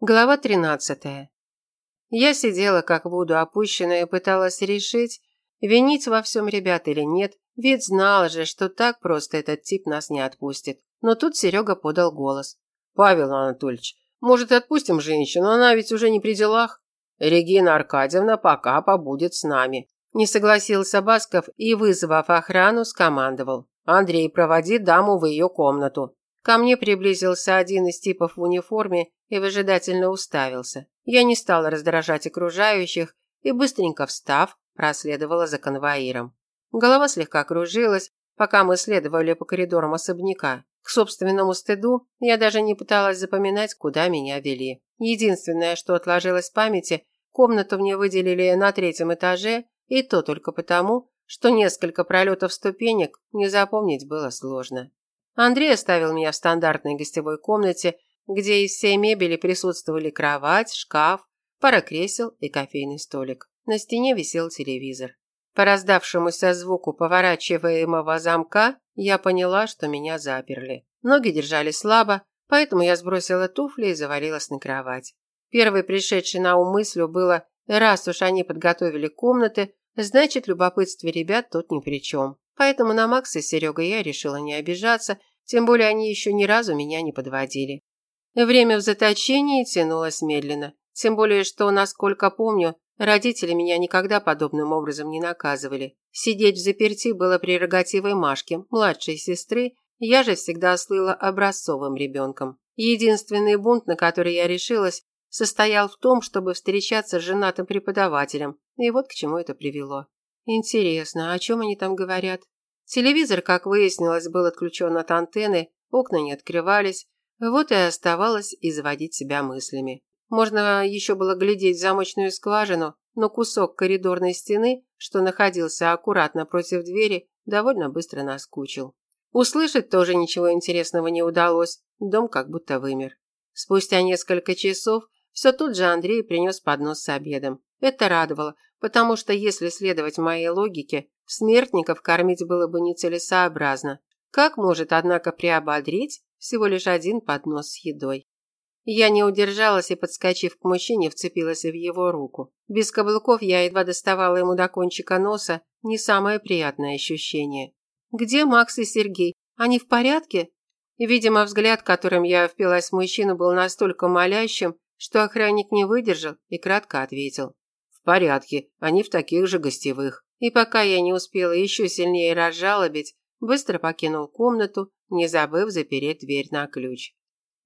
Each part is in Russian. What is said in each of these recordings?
Глава 13. Я сидела как воду опущенная пыталась решить, винить во всем ребят или нет, ведь знала же, что так просто этот тип нас не отпустит. Но тут Серега подал голос. «Павел Анатольевич, может, отпустим женщину, она ведь уже не при делах? Регина Аркадьевна пока побудет с нами». Не согласился Басков и, вызвав охрану, скомандовал. «Андрей, проводи даму в ее комнату». Ко мне приблизился один из типов в униформе и выжидательно уставился. Я не стала раздражать окружающих и, быстренько встав, проследовала за конвоиром. Голова слегка кружилась, пока мы следовали по коридорам особняка. К собственному стыду я даже не пыталась запоминать, куда меня вели. Единственное, что отложилось в памяти, комнату мне выделили на третьем этаже, и то только потому, что несколько пролетов ступенек не запомнить было сложно. Андрей оставил меня в стандартной гостевой комнате, где из всей мебели присутствовали кровать, шкаф, пара кресел и кофейный столик. На стене висел телевизор. По раздавшемуся звуку поворачиваемого замка я поняла, что меня заперли. Ноги держали слабо, поэтому я сбросила туфли и завалилась на кровать. Первой пришедшей на ум мыслью было, раз уж они подготовили комнаты, значит, любопытство ребят тут ни при чем. Поэтому на Макса и Серегой я решила не обижаться, тем более они еще ни разу меня не подводили. Время в заточении тянулось медленно. Тем более, что, насколько помню, родители меня никогда подобным образом не наказывали. Сидеть в заперти было прерогативой Машки, младшей сестры, я же всегда слыла образцовым ребенком. Единственный бунт, на который я решилась, состоял в том, чтобы встречаться с женатым преподавателем. И вот к чему это привело. Интересно, о чем они там говорят? Телевизор, как выяснилось, был отключен от антенны, окна не открывались, вот и оставалось изводить себя мыслями. Можно еще было глядеть в замочную скважину, но кусок коридорной стены, что находился аккуратно против двери, довольно быстро наскучил. Услышать тоже ничего интересного не удалось, дом как будто вымер. Спустя несколько часов все тут же Андрей принес поднос с обедом. Это радовало, потому что если следовать моей логике, смертников кормить было бы нецелесообразно. Как может, однако, приободрить всего лишь один поднос с едой? Я не удержалась и, подскочив к мужчине, вцепилась в его руку. Без каблуков я едва доставала ему до кончика носа, не самое приятное ощущение. «Где Макс и Сергей? Они в порядке?» Видимо, взгляд, которым я впилась в мужчину, был настолько молящим, что охранник не выдержал и кратко ответил порядке, они в таких же гостевых. И пока я не успела еще сильнее разжалобить, быстро покинул комнату, не забыв запереть дверь на ключ.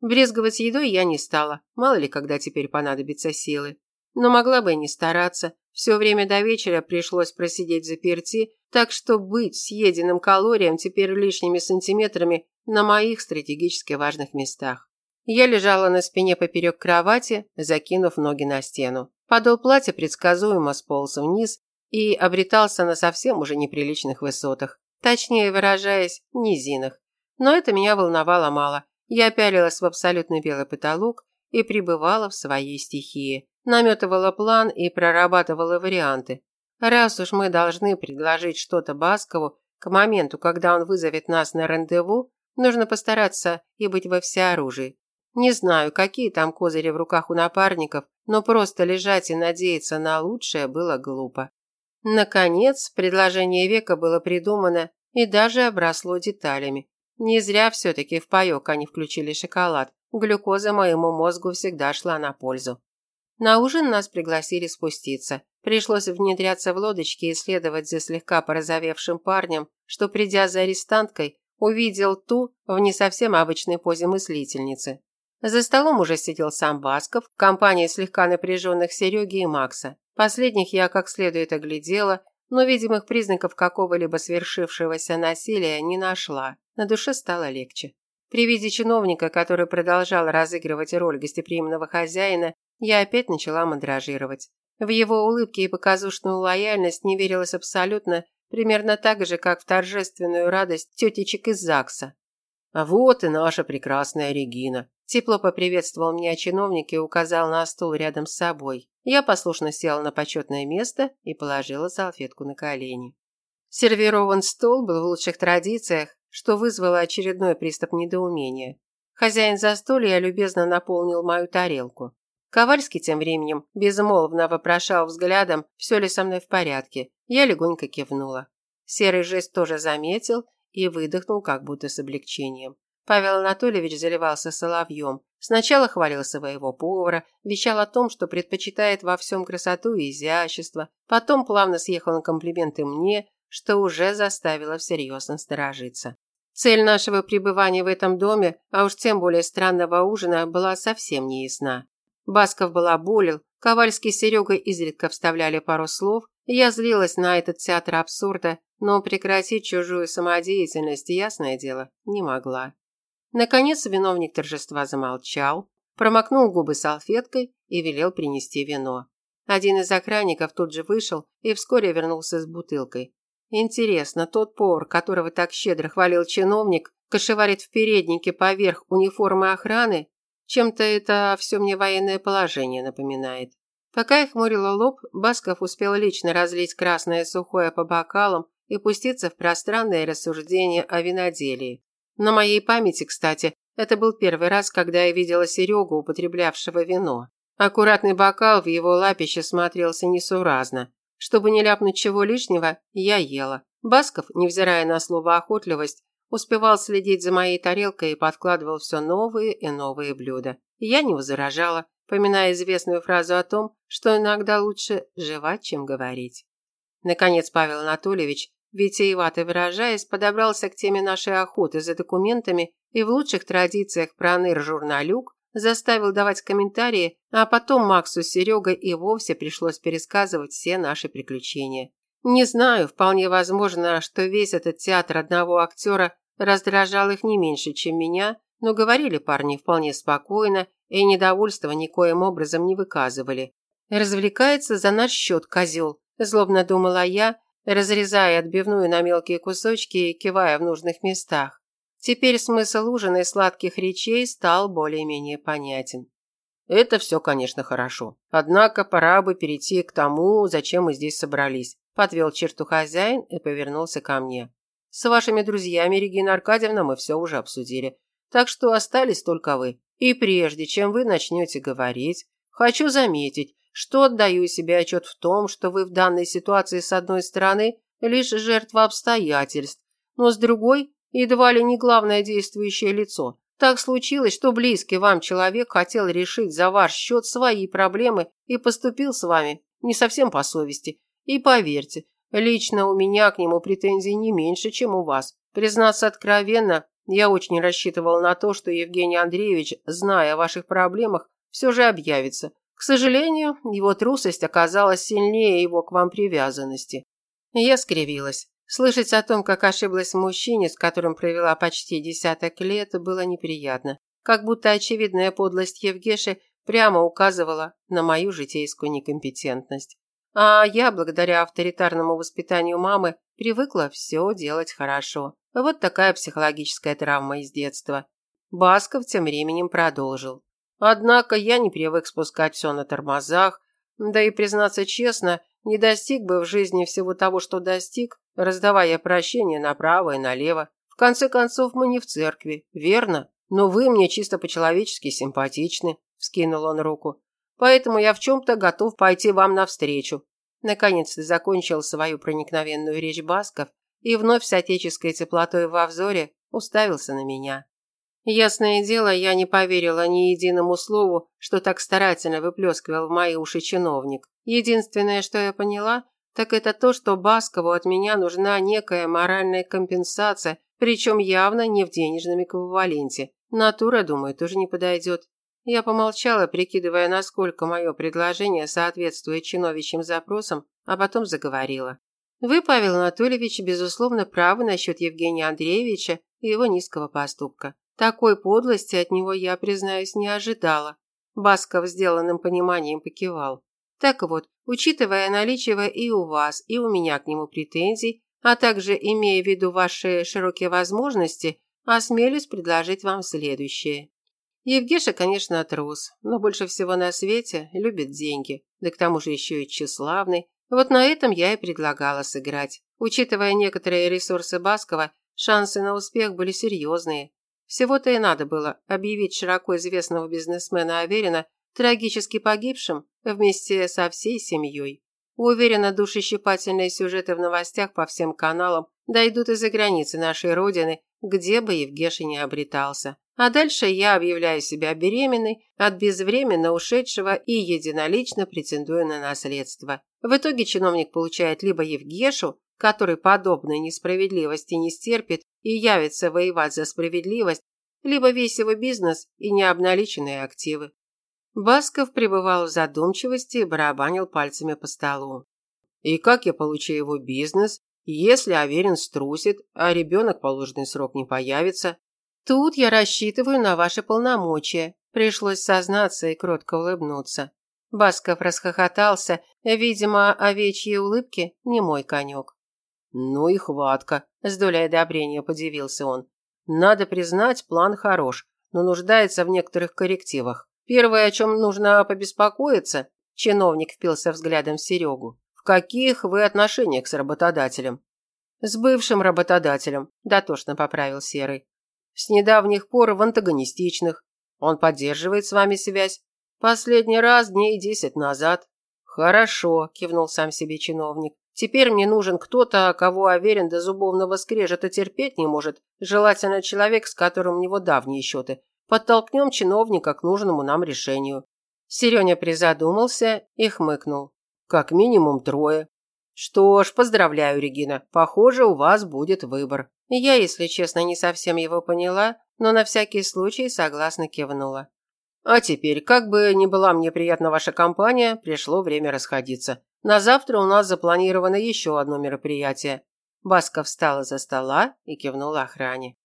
Брезговать едой я не стала, мало ли когда теперь понадобятся силы. Но могла бы и не стараться. Все время до вечера пришлось просидеть заперти, так что быть съеденным калориям теперь лишними сантиметрами на моих стратегически важных местах. Я лежала на спине поперек кровати, закинув ноги на стену. Подол платья предсказуемо сполз вниз и обретался на совсем уже неприличных высотах. Точнее выражаясь, низинах. Но это меня волновало мало. Я пялилась в абсолютно белый потолок и пребывала в своей стихии. Наметывала план и прорабатывала варианты. Раз уж мы должны предложить что-то Баскову к моменту, когда он вызовет нас на рандеву, нужно постараться и быть во всеоружии. Не знаю, какие там козыри в руках у напарников, но просто лежать и надеяться на лучшее было глупо. Наконец, предложение века было придумано и даже обросло деталями. Не зря все-таки в паёк они включили шоколад. Глюкоза моему мозгу всегда шла на пользу. На ужин нас пригласили спуститься. Пришлось внедряться в лодочки и следовать за слегка порозовевшим парнем, что, придя за арестанткой, увидел ту в не совсем обычной позе мыслительницы. За столом уже сидел сам Басков, в компании слегка напряженных Сереги и Макса. Последних я как следует оглядела, но видимых признаков какого-либо свершившегося насилия не нашла. На душе стало легче. При виде чиновника, который продолжал разыгрывать роль гостеприимного хозяина, я опять начала мандражировать. В его улыбке и показушную лояльность не верилось абсолютно, примерно так же, как в торжественную радость тетечек из ЗАГСа. «А вот и наша прекрасная Регина», Тепло поприветствовал меня чиновник и указал на стул рядом с собой. Я послушно села на почетное место и положила салфетку на колени. Сервирован стол был в лучших традициях, что вызвало очередной приступ недоумения. Хозяин застолья любезно наполнил мою тарелку. Ковальский тем временем безмолвно вопрошал взглядом, все ли со мной в порядке. Я легонько кивнула. Серый жест тоже заметил и выдохнул как будто с облегчением. Павел Анатольевич заливался соловьем. Сначала хвалил своего повара, вещал о том, что предпочитает во всем красоту и изящество, потом плавно съехал на комплименты мне, что уже заставило всерьез насторожиться. Цель нашего пребывания в этом доме, а уж тем более странного ужина, была совсем неясна. Басков балаболил, Ковальский с Серегой изредка вставляли пару слов, я злилась на этот театр абсурда, но прекратить чужую самодеятельность, ясное дело, не могла. Наконец виновник торжества замолчал, промокнул губы салфеткой и велел принести вино. Один из охранников тут же вышел и вскоре вернулся с бутылкой. Интересно, тот повар, которого так щедро хвалил чиновник, кошеварит в переднике поверх униформы охраны? Чем-то это все мне военное положение напоминает. Пока я хмурила лоб, Басков успел лично разлить красное сухое по бокалам и пуститься в пространное рассуждение о виноделии. На моей памяти, кстати, это был первый раз, когда я видела Серегу, употреблявшего вино. Аккуратный бокал в его лапище смотрелся несуразно. Чтобы не ляпнуть чего лишнего, я ела. Басков, невзирая на слово охотливость, успевал следить за моей тарелкой и подкладывал все новые и новые блюда. Я не возражала, поминая известную фразу о том, что иногда лучше жевать, чем говорить. Наконец Павел Анатольевич, витиевато выражаясь, подобрался к теме нашей охоты за документами и в лучших традициях проныр-журналюк заставил давать комментарии, а потом Максу с Серегой и вовсе пришлось пересказывать все наши приключения. Не знаю, вполне возможно, что весь этот театр одного актера раздражал их не меньше, чем меня, но говорили парни вполне спокойно и недовольства никоим образом не выказывали. «Развлекается за наш счет, козел», – злобно думала я, разрезая отбивную на мелкие кусочки и кивая в нужных местах. Теперь смысл ужина и сладких речей стал более-менее понятен. Это все, конечно, хорошо. Однако пора бы перейти к тому, зачем мы здесь собрались. Подвел черту хозяин и повернулся ко мне. С вашими друзьями, Регина Аркадьевна, мы все уже обсудили. Так что остались только вы. И прежде чем вы начнете говорить, хочу заметить, что отдаю себе отчет в том, что вы в данной ситуации с одной стороны лишь жертва обстоятельств, но с другой едва ли не главное действующее лицо. Так случилось, что близкий вам человек хотел решить за ваш счет свои проблемы и поступил с вами не совсем по совести. И поверьте, лично у меня к нему претензий не меньше, чем у вас. Признаться откровенно, я очень рассчитывал на то, что Евгений Андреевич, зная о ваших проблемах, все же объявится. К сожалению, его трусость оказалась сильнее его к вам привязанности. Я скривилась. Слышать о том, как ошиблась мужчине, с которым провела почти десяток лет, было неприятно. Как будто очевидная подлость Евгеши прямо указывала на мою житейскую некомпетентность. А я, благодаря авторитарному воспитанию мамы, привыкла все делать хорошо. Вот такая психологическая травма из детства. Басков тем временем продолжил. Однако я не привык спускать все на тормозах, да и, признаться честно, не достиг бы в жизни всего того, что достиг, раздавая прощения направо и налево. В конце концов, мы не в церкви, верно? Но вы мне чисто по-человечески симпатичны, вскинул он руку. Поэтому я в чем-то готов пойти вам навстречу. Наконец-то закончил свою проникновенную речь Басков и вновь с отеческой теплотой во взоре уставился на меня. Ясное дело, я не поверила ни единому слову, что так старательно выплескивал в мои уши чиновник. Единственное, что я поняла, так это то, что Баскову от меня нужна некая моральная компенсация, причем явно не в денежном эквиваленте. Натура, думаю, тоже не подойдет. Я помолчала, прикидывая, насколько мое предложение соответствует чиновичьим запросам, а потом заговорила. Вы, Павел Анатольевич, безусловно, правы насчет Евгения Андреевича и его низкого поступка. Такой подлости от него я, признаюсь, не ожидала. Басков сделанным пониманием покивал. Так вот, учитывая наличие и у вас, и у меня к нему претензий, а также имея в виду ваши широкие возможности, осмелюсь предложить вам следующее. Евгеша, конечно, трус, но больше всего на свете любит деньги, да к тому же еще и тщеславный. Вот на этом я и предлагала сыграть. Учитывая некоторые ресурсы Баскова, шансы на успех были серьезные. Всего-то и надо было объявить широко известного бизнесмена Аверина трагически погибшим вместе со всей семьей. Уверена, душещипательные сюжеты в новостях по всем каналам дойдут из-за границы нашей родины, где бы Евгеша не обретался. А дальше я объявляю себя беременной от безвременно ушедшего и единолично претендую на наследство. В итоге чиновник получает либо Евгешу, который подобной несправедливости не стерпит и явится воевать за справедливость, либо весь его бизнес и необналиченные активы. Басков пребывал в задумчивости и барабанил пальцами по столу. «И как я получу его бизнес, если Аверин струсит, а ребенок положенный срок не появится?» «Тут я рассчитываю на ваши полномочия», пришлось сознаться и кротко улыбнуться. Басков расхохотался, видимо, овечьи улыбки не мой конек. «Ну и хватка», – с долей одобрения подивился он. «Надо признать, план хорош, но нуждается в некоторых коррективах. Первое, о чем нужно побеспокоиться, чиновник впился взглядом в Серегу. В каких вы отношениях с работодателем? С бывшим работодателем, дотошно поправил Серый. С недавних пор в антагонистичных. Он поддерживает с вами связь. Последний раз дней десять назад. Хорошо, кивнул сам себе чиновник. Теперь мне нужен кто-то, кого Аверин до зубовного скрежета терпеть не может, желательно человек, с которым у него давние счеты. Подтолкнем чиновника к нужному нам решению. Сереня призадумался и хмыкнул. Как минимум трое. Что ж, поздравляю, Регина. Похоже, у вас будет выбор. Я, если честно, не совсем его поняла, но на всякий случай согласно кивнула. А теперь, как бы ни была мне приятна ваша компания, пришло время расходиться. На завтра у нас запланировано еще одно мероприятие. Баска встала за стола и кивнула охране.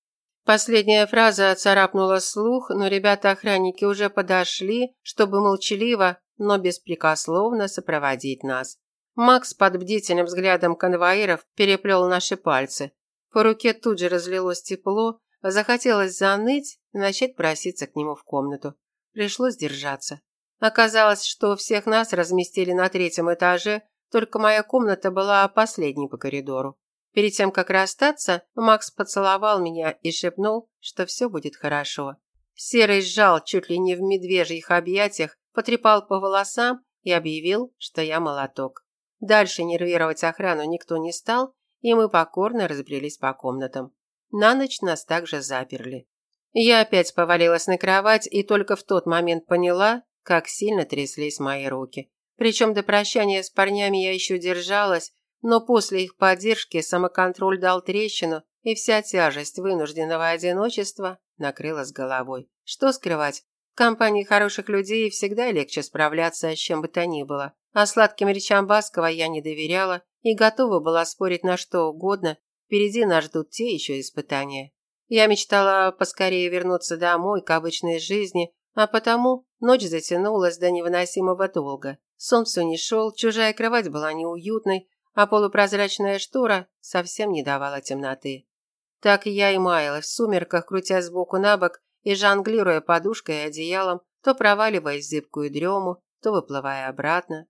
Последняя фраза царапнула слух, но ребята-охранники уже подошли, чтобы молчаливо, но беспрекословно сопроводить нас. Макс под бдительным взглядом конвоиров переплел наши пальцы. По руке тут же разлилось тепло, захотелось заныть и начать проситься к нему в комнату. Пришлось держаться. Оказалось, что всех нас разместили на третьем этаже, только моя комната была последней по коридору. Перед тем, как расстаться, Макс поцеловал меня и шепнул, что все будет хорошо. Серый сжал чуть ли не в медвежьих объятиях, потрепал по волосам и объявил, что я молоток. Дальше нервировать охрану никто не стал, и мы покорно разбрелись по комнатам. На ночь нас также заперли. Я опять повалилась на кровать и только в тот момент поняла, как сильно тряслись мои руки. Причем до прощания с парнями я еще держалась, но после их поддержки самоконтроль дал трещину, и вся тяжесть вынужденного одиночества накрыла с головой. Что скрывать? В компании хороших людей всегда легче справляться с чем бы то ни было. А сладким речам Баскова я не доверяла и готова была спорить на что угодно. Впереди нас ждут те еще испытания. Я мечтала поскорее вернуться домой к обычной жизни, а потому ночь затянулась до невыносимого долга. Сон все не шел, чужая кровать была неуютной, а полупрозрачная штора совсем не давала темноты. Так я и маялась в сумерках, крутя сбоку на бок и жонглируя подушкой и одеялом, то проваливаясь в зыбкую дрему, то выплывая обратно.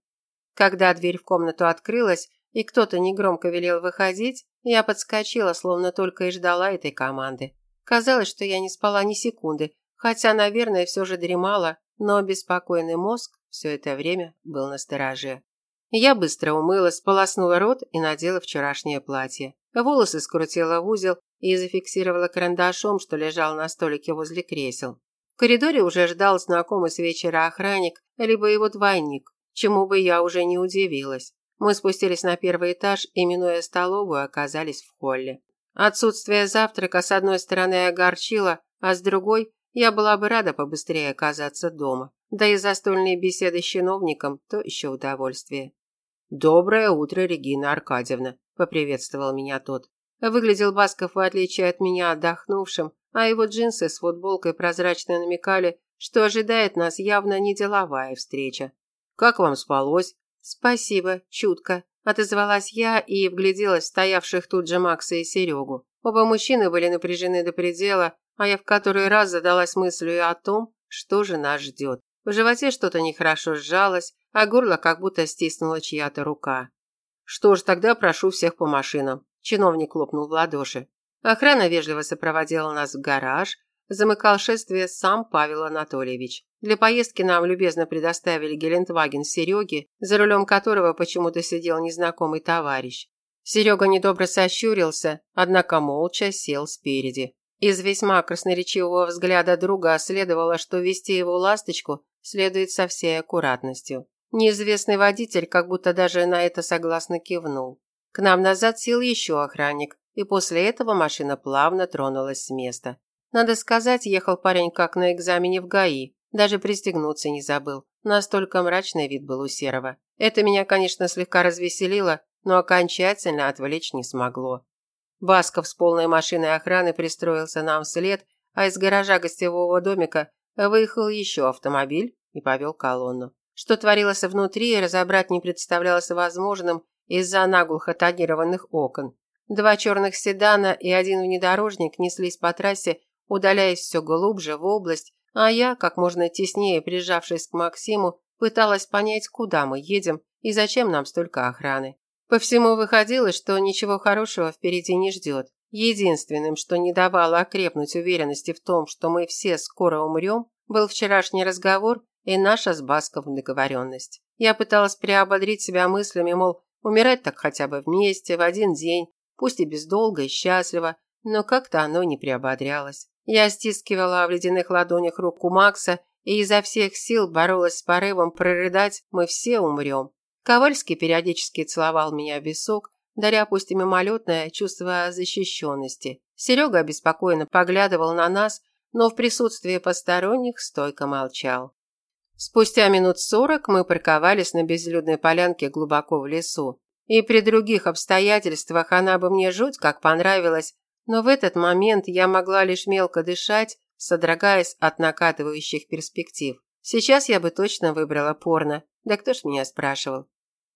Когда дверь в комнату открылась, и кто-то негромко велел выходить, я подскочила, словно только и ждала этой команды. Казалось, что я не спала ни секунды, Хотя, наверное, все же дремала, но беспокойный мозг все это время был на стороже. Я быстро умылась, полоснула рот и надела вчерашнее платье. Волосы скрутила в узел и зафиксировала карандашом, что лежал на столике возле кресел. В коридоре уже ждал знакомый с вечера охранник, либо его двойник, чему бы я уже не удивилась. Мы спустились на первый этаж и, минуя столовую, оказались в холле. Отсутствие завтрака с одной стороны огорчило, а с другой я была бы рада побыстрее оказаться дома. Да и застольные беседы с чиновником – то еще удовольствие. «Доброе утро, Регина Аркадьевна», – поприветствовал меня тот. Выглядел Басков, в отличие от меня, отдохнувшим, а его джинсы с футболкой прозрачно намекали, что ожидает нас явно не деловая встреча. «Как вам спалось?» «Спасибо, чутко», – отозвалась я и вгляделась в стоявших тут же Макса и Серегу. Оба мужчины были напряжены до предела, а я в который раз задалась мыслью о том, что же нас ждет. В животе что-то нехорошо сжалось, а горло как будто стиснула чья-то рука. «Что ж, тогда прошу всех по машинам», – чиновник хлопнул в ладоши. Охрана вежливо сопроводила нас в гараж, замыкал шествие сам Павел Анатольевич. Для поездки нам любезно предоставили Гелендваген Сереги, за рулем которого почему-то сидел незнакомый товарищ. Серега недобро сощурился, однако молча сел спереди. Из весьма красноречивого взгляда друга следовало, что вести его ласточку следует со всей аккуратностью. Неизвестный водитель как будто даже на это согласно кивнул. К нам назад сел еще охранник, и после этого машина плавно тронулась с места. Надо сказать, ехал парень как на экзамене в ГАИ, даже пристегнуться не забыл. Настолько мрачный вид был у Серого. Это меня, конечно, слегка развеселило, но окончательно отвлечь не смогло. Басков с полной машиной охраны пристроился нам вслед, а из гаража гостевого домика выехал еще автомобиль и повел колонну. Что творилось внутри, разобрать не представлялось возможным из-за наглухо тонированных окон. Два черных седана и один внедорожник неслись по трассе, удаляясь все глубже в область, а я, как можно теснее прижавшись к Максиму, пыталась понять, куда мы едем и зачем нам столько охраны. По всему выходило, что ничего хорошего впереди не ждет. Единственным, что не давало окрепнуть уверенности в том, что мы все скоро умрем, был вчерашний разговор и наша с Басковым договоренность. Я пыталась приободрить себя мыслями, мол, умирать так хотя бы вместе, в один день, пусть и без долга и счастливо, но как-то оно не приободрялось. Я стискивала в ледяных ладонях руку Макса и изо всех сил боролась с порывом прорыдать «мы все умрем». Ковальский периодически целовал меня в висок, даря пусть и мимолетное чувство защищенности. Серега обеспокоенно поглядывал на нас, но в присутствии посторонних стойко молчал. Спустя минут сорок мы парковались на безлюдной полянке глубоко в лесу. И при других обстоятельствах она бы мне жуть как понравилась, но в этот момент я могла лишь мелко дышать, содрогаясь от накатывающих перспектив. Сейчас я бы точно выбрала порно. Да кто ж меня спрашивал?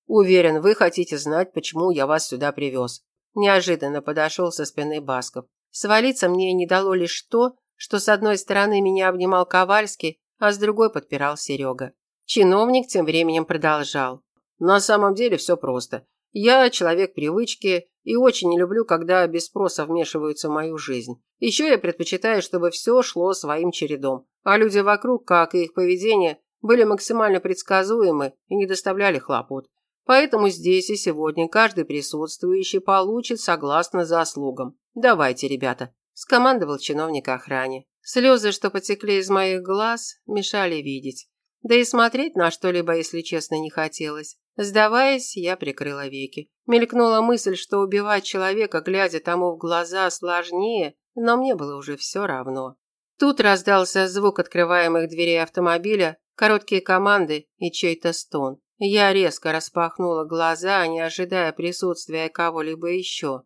Уверен, вы хотите знать, почему я вас сюда привез. Неожиданно подошел со спины Басков. Свалиться мне не дало лишь то, что с одной стороны меня обнимал Ковальский, а с другой подпирал Серега. Чиновник тем временем продолжал. На самом деле все просто. Я человек привычки и очень не люблю, когда без спроса вмешиваются в мою жизнь. Еще я предпочитаю, чтобы все шло своим чередом, а люди вокруг, как и их поведение, были максимально предсказуемы и не доставляли хлопот. Поэтому здесь и сегодня каждый присутствующий получит согласно заслугам. Давайте, ребята, скомандовал чиновник охране. Слезы, что потекли из моих глаз, мешали видеть. Да и смотреть на что-либо, если честно, не хотелось. Сдаваясь, я прикрыла веки. Мелькнула мысль, что убивать человека, глядя тому в глаза, сложнее, но мне было уже все равно. Тут раздался звук открываемых дверей автомобиля, короткие команды и чей-то стон. Я резко распахнула глаза, не ожидая присутствия кого-либо еще.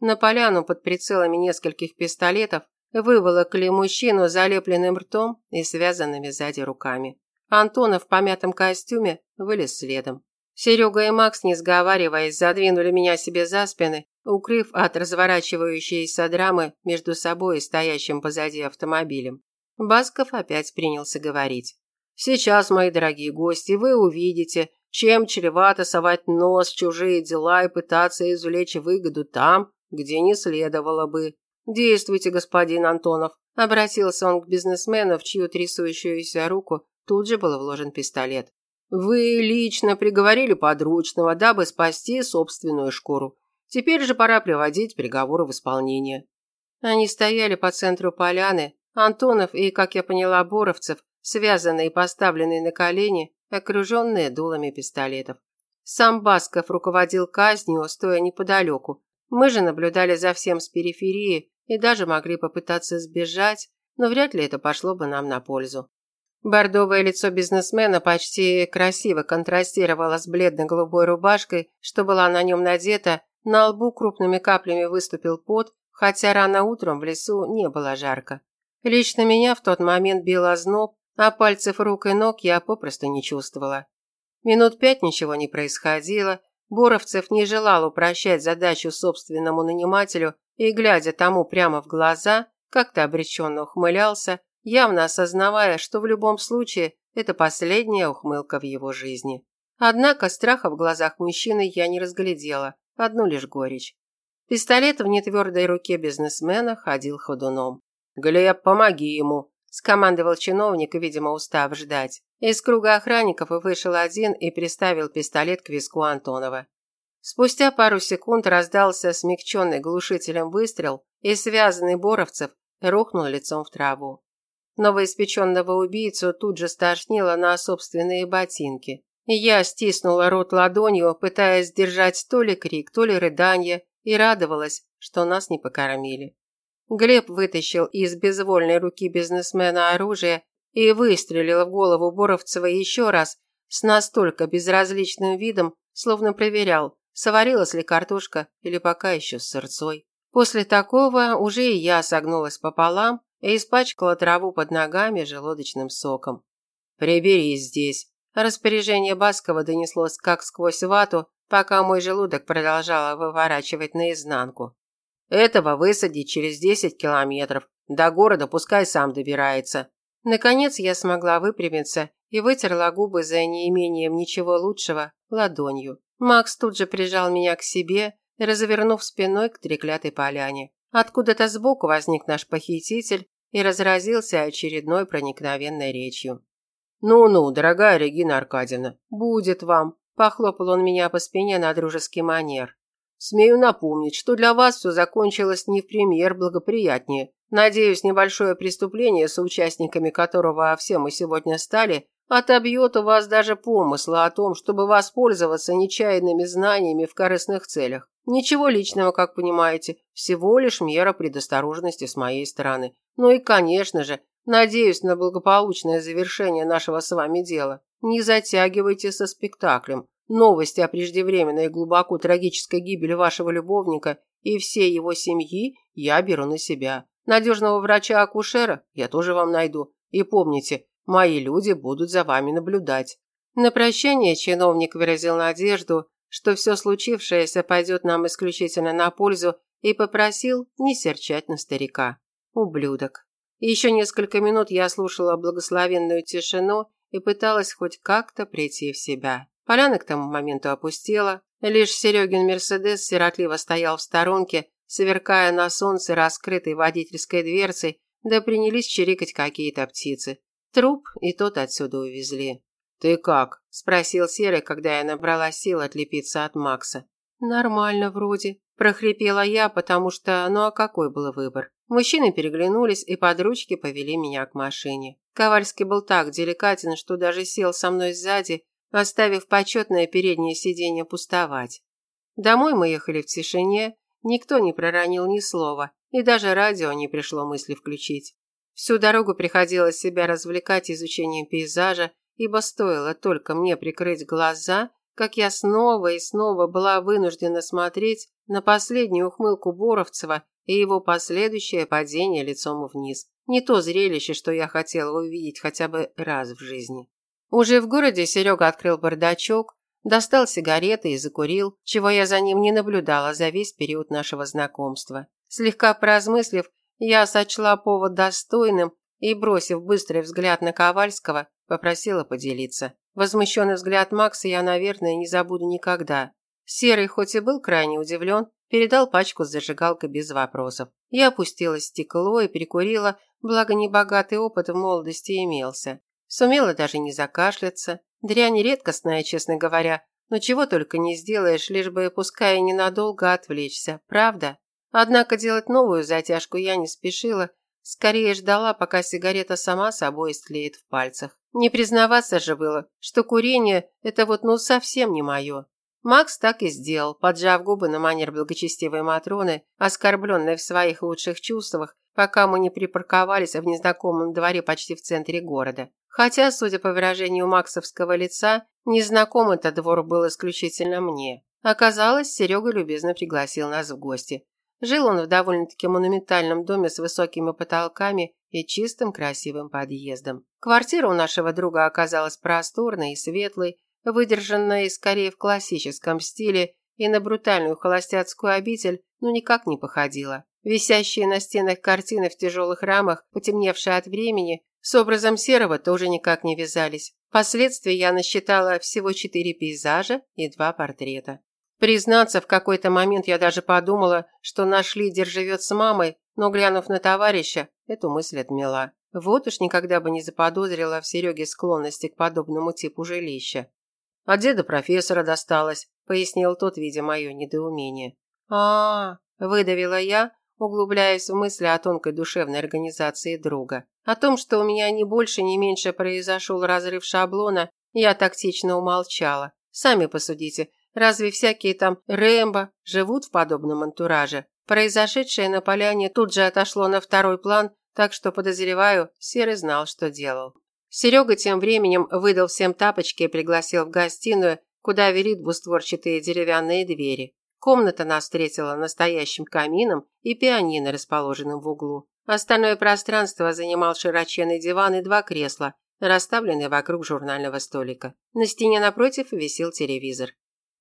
На поляну под прицелами нескольких пистолетов выволокли мужчину залепленным ртом и связанными сзади руками. Антонов в помятом костюме вылез следом. Серега и Макс, не сговариваясь, задвинули меня себе за спины, укрыв от разворачивающейся драмы между собой и стоящим позади автомобилем. Басков опять принялся говорить. Сейчас, мои дорогие гости, вы увидите, чем чревато совать нос в чужие дела и пытаться извлечь выгоду там, где не следовало бы. Действуйте, господин Антонов. Обратился он к бизнесмену, в чью трясущуюся руку тут же был вложен пистолет. Вы лично приговорили подручного, дабы спасти собственную шкуру. Теперь же пора приводить приговор в исполнение. Они стояли по центру поляны, Антонов и, как я поняла, Боровцев, связанные и поставленные на колени, окруженные дулами пистолетов. Сам Басков руководил казнью, стоя неподалеку. Мы же наблюдали за всем с периферии и даже могли попытаться сбежать, но вряд ли это пошло бы нам на пользу. Бордовое лицо бизнесмена почти красиво контрастировало с бледно-голубой рубашкой, что была на нем надета, на лбу крупными каплями выступил пот, хотя рано утром в лесу не было жарко. Лично меня в тот момент бил озноб, а пальцев рук и ног я попросту не чувствовала. Минут пять ничего не происходило, Боровцев не желал упрощать задачу собственному нанимателю и, глядя тому прямо в глаза, как-то обреченно ухмылялся, явно осознавая, что в любом случае это последняя ухмылка в его жизни. Однако страха в глазах мужчины я не разглядела, одну лишь горечь. Пистолет в нетвердой руке бизнесмена ходил ходуном. «Глеб, помоги ему!» – скомандовал чиновник, видимо, устав ждать. Из круга охранников вышел один и приставил пистолет к виску Антонова. Спустя пару секунд раздался смягченный глушителем выстрел, и связанный Боровцев рухнул лицом в траву. Новоиспеченного убийцу тут же стошнило на собственные ботинки. Я стиснула рот ладонью, пытаясь сдержать то ли крик, то ли рыдание, и радовалась, что нас не покормили. Глеб вытащил из безвольной руки бизнесмена оружие и выстрелил в голову Боровцева еще раз с настолько безразличным видом, словно проверял, сварилась ли картошка или пока еще с сырцой. После такого уже и я согнулась пополам и испачкала траву под ногами желудочным соком. «Приберись здесь». Распоряжение Баскова донеслось как сквозь вату, пока мой желудок продолжал выворачивать наизнанку. «Этого высадить через 10 километров. До города пускай сам добирается». Наконец я смогла выпрямиться и вытерла губы за неимением ничего лучшего ладонью. Макс тут же прижал меня к себе, развернув спиной к треклятой поляне. Откуда-то сбоку возник наш похититель и разразился очередной проникновенной речью. «Ну-ну, дорогая Регина Аркадьевна, будет вам!» Похлопал он меня по спине на дружеский манер. «Смею напомнить, что для вас все закончилось не в пример благоприятнее. Надеюсь, небольшое преступление, с участниками которого все мы сегодня стали, отобьет у вас даже помысла о том, чтобы воспользоваться нечаянными знаниями в корыстных целях. Ничего личного, как понимаете, всего лишь мера предосторожности с моей стороны. Ну и, конечно же, надеюсь на благополучное завершение нашего с вами дела. Не затягивайте со спектаклем. Новости о преждевременной и глубоко трагической гибели вашего любовника и всей его семьи я беру на себя. Надежного врача-акушера я тоже вам найду. И помните, мои люди будут за вами наблюдать. На прощание чиновник выразил надежду, что все случившееся пойдет нам исключительно на пользу и попросил не серчать на старика. Ублюдок. Еще несколько минут я слушала благословенную тишину и пыталась хоть как-то прийти в себя. Поляна к тому моменту опустела, лишь Серегин Мерседес сиротливо стоял в сторонке, сверкая на солнце раскрытой водительской дверцей, да принялись чирикать какие-то птицы. Труп и тот отсюда увезли. «Ты как?» – спросил Серый, когда я набрала сил отлепиться от Макса. «Нормально вроде», – прохрипела я, потому что, ну а какой был выбор? Мужчины переглянулись и под ручки повели меня к машине. Ковальский был так деликатен, что даже сел со мной сзади, оставив почетное переднее сиденье пустовать. Домой мы ехали в тишине, никто не проронил ни слова, и даже радио не пришло мысли включить. Всю дорогу приходилось себя развлекать изучением пейзажа, ибо стоило только мне прикрыть глаза, как я снова и снова была вынуждена смотреть на последнюю ухмылку Боровцева и его последующее падение лицом вниз. Не то зрелище, что я хотела увидеть хотя бы раз в жизни. Уже в городе Серега открыл бардачок, достал сигареты и закурил, чего я за ним не наблюдала за весь период нашего знакомства. Слегка поразмыслив, я сочла повод достойным и, бросив быстрый взгляд на Ковальского, попросила поделиться. Возмущенный взгляд Макса я, наверное, не забуду никогда. Серый, хоть и был крайне удивлен, передал пачку с зажигалкой без вопросов. Я опустила стекло и прикурила, благо небогатый опыт в молодости имелся. Сумела даже не закашляться. Дрянь редкостная, честно говоря, но чего только не сделаешь, лишь бы, пускай ненадолго, отвлечься, правда? Однако делать новую затяжку я не спешила, скорее ждала, пока сигарета сама собой истлеет в пальцах. Не признаваться же было, что курение – это вот ну совсем не мое. Макс так и сделал, поджав губы на манер благочестивой Матроны, оскорбленной в своих лучших чувствах, пока мы не припарковались в незнакомом дворе почти в центре города. Хотя, судя по выражению максовского лица, незнаком этот двор был исключительно мне. Оказалось, Серега любезно пригласил нас в гости. Жил он в довольно-таки монументальном доме с высокими потолками и чистым красивым подъездом. Квартира у нашего друга оказалась просторной и светлой, выдержанная скорее в классическом стиле и на брутальную холостяцкую обитель, но никак не походила. Висящие на стенах картины в тяжелых рамах, потемневшие от времени, с образом серого тоже никак не вязались. Впоследствии я насчитала всего четыре пейзажа и два портрета. Признаться, в какой-то момент я даже подумала, что наш лидер живет с мамой, но, глянув на товарища, эту мысль отмела. Вот уж никогда бы не заподозрила в Сереге склонности к подобному типу жилища. «От деда профессора досталось», – пояснил тот, видя мое недоумение. а, -а, -а выдавила я, углубляясь в мысли о тонкой душевной организации друга. О том, что у меня ни больше, ни меньше произошел разрыв шаблона, я тактично умолчала. Сами посудите, разве всякие там Рэмбо живут в подобном антураже? Произошедшее на поляне тут же отошло на второй план, так что, подозреваю, Серый знал, что делал. Серега тем временем выдал всем тапочки и пригласил в гостиную, куда вели двустворчатые деревянные двери. Комната нас встретила настоящим камином и пианино, расположенным в углу. Остальное пространство занимал широченный диван и два кресла, расставленные вокруг журнального столика. На стене напротив висел телевизор.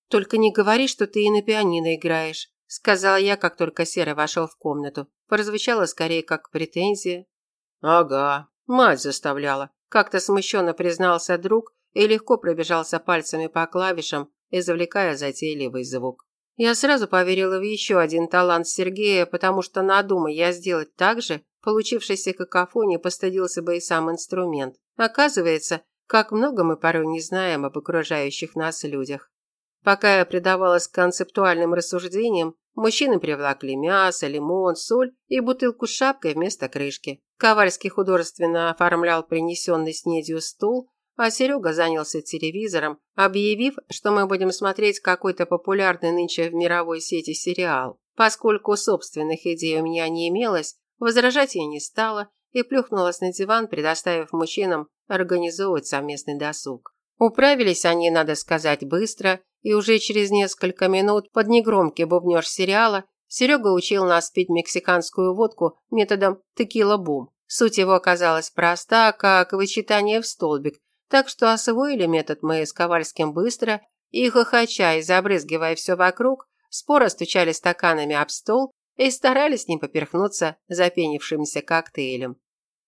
«Только не говори, что ты и на пианино играешь», сказала я, как только Серый вошел в комнату. Прозвучало скорее как претензия. «Ага, мать заставляла», как-то смущенно признался друг и легко пробежался пальцами по клавишам, извлекая затейливый звук. Я сразу поверила в еще один талант Сергея, потому что надумай я сделать так же, получившейся какофонии постыдился бы и сам инструмент. Оказывается, как много мы порой не знаем об окружающих нас людях. Пока я предавалась концептуальным рассуждениям, мужчины привлекли мясо, лимон, соль и бутылку с шапкой вместо крышки. Ковальский художественно оформлял принесенный снедью стул, а Серега занялся телевизором, объявив, что мы будем смотреть какой-то популярный нынче в мировой сети сериал. Поскольку собственных идей у меня не имелось, возражать я не стала и плюхнулась на диван, предоставив мужчинам организовывать совместный досуг. Управились они, надо сказать, быстро, и уже через несколько минут под негромкий бубнёж сериала Серега учил нас пить мексиканскую водку методом текила-бум. Суть его оказалась проста, как вычитание в столбик, так что освоили метод мы с Ковальским быстро и, хохоча и забрызгивая все вокруг, споро стучали стаканами об стол и старались не поперхнуться запенившимся коктейлем.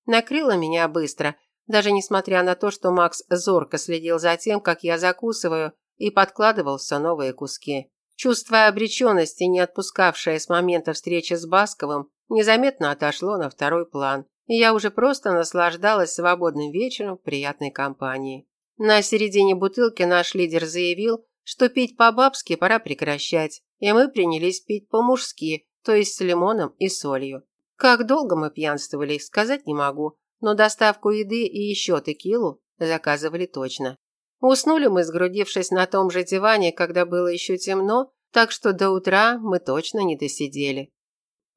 Накрыло меня быстро, даже несмотря на то, что Макс зорко следил за тем, как я закусываю, и подкладывал все новые куски. Чувство обреченности, не отпускавшее с момента встречи с Басковым, незаметно отошло на второй план и я уже просто наслаждалась свободным вечером в приятной компании. На середине бутылки наш лидер заявил, что пить по-бабски пора прекращать, и мы принялись пить по-мужски, то есть с лимоном и солью. Как долго мы пьянствовали, сказать не могу, но доставку еды и еще текилу заказывали точно. Уснули мы, сгрудившись на том же диване, когда было еще темно, так что до утра мы точно не досидели.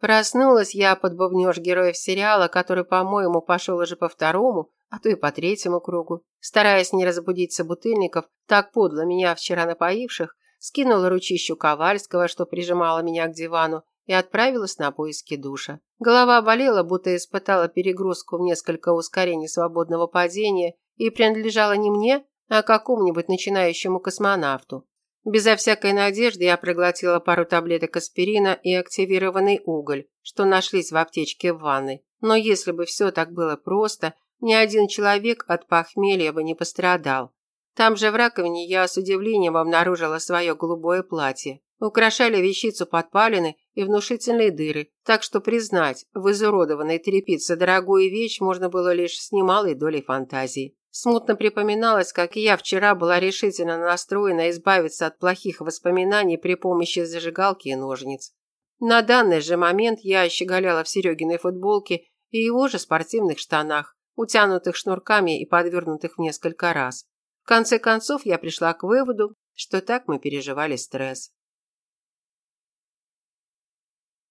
Проснулась я под бубнёж героев сериала, который, по-моему, пошел уже по второму, а то и по третьему кругу. Стараясь не разбудить собутыльников, так подло меня вчера напоивших, скинула ручищу Ковальского, что прижимала меня к дивану, и отправилась на поиски душа. Голова болела, будто испытала перегрузку в несколько ускорений свободного падения и принадлежала не мне, а какому-нибудь начинающему космонавту. Безо всякой надежды я проглотила пару таблеток аспирина и активированный уголь, что нашлись в аптечке в ванной. Но если бы все так было просто, ни один человек от похмелья бы не пострадал. Там же в раковине я с удивлением обнаружила свое голубое платье. Украшали вещицу подпалины и внушительные дыры, так что признать, в изуродованной тряпице дорогую вещь можно было лишь с немалой долей фантазии. Смутно припоминалось, как я вчера была решительно настроена избавиться от плохих воспоминаний при помощи зажигалки и ножниц. На данный же момент я щеголяла в Серегиной футболке и его же спортивных штанах, утянутых шнурками и подвернутых несколько раз. В конце концов я пришла к выводу, что так мы переживали стресс.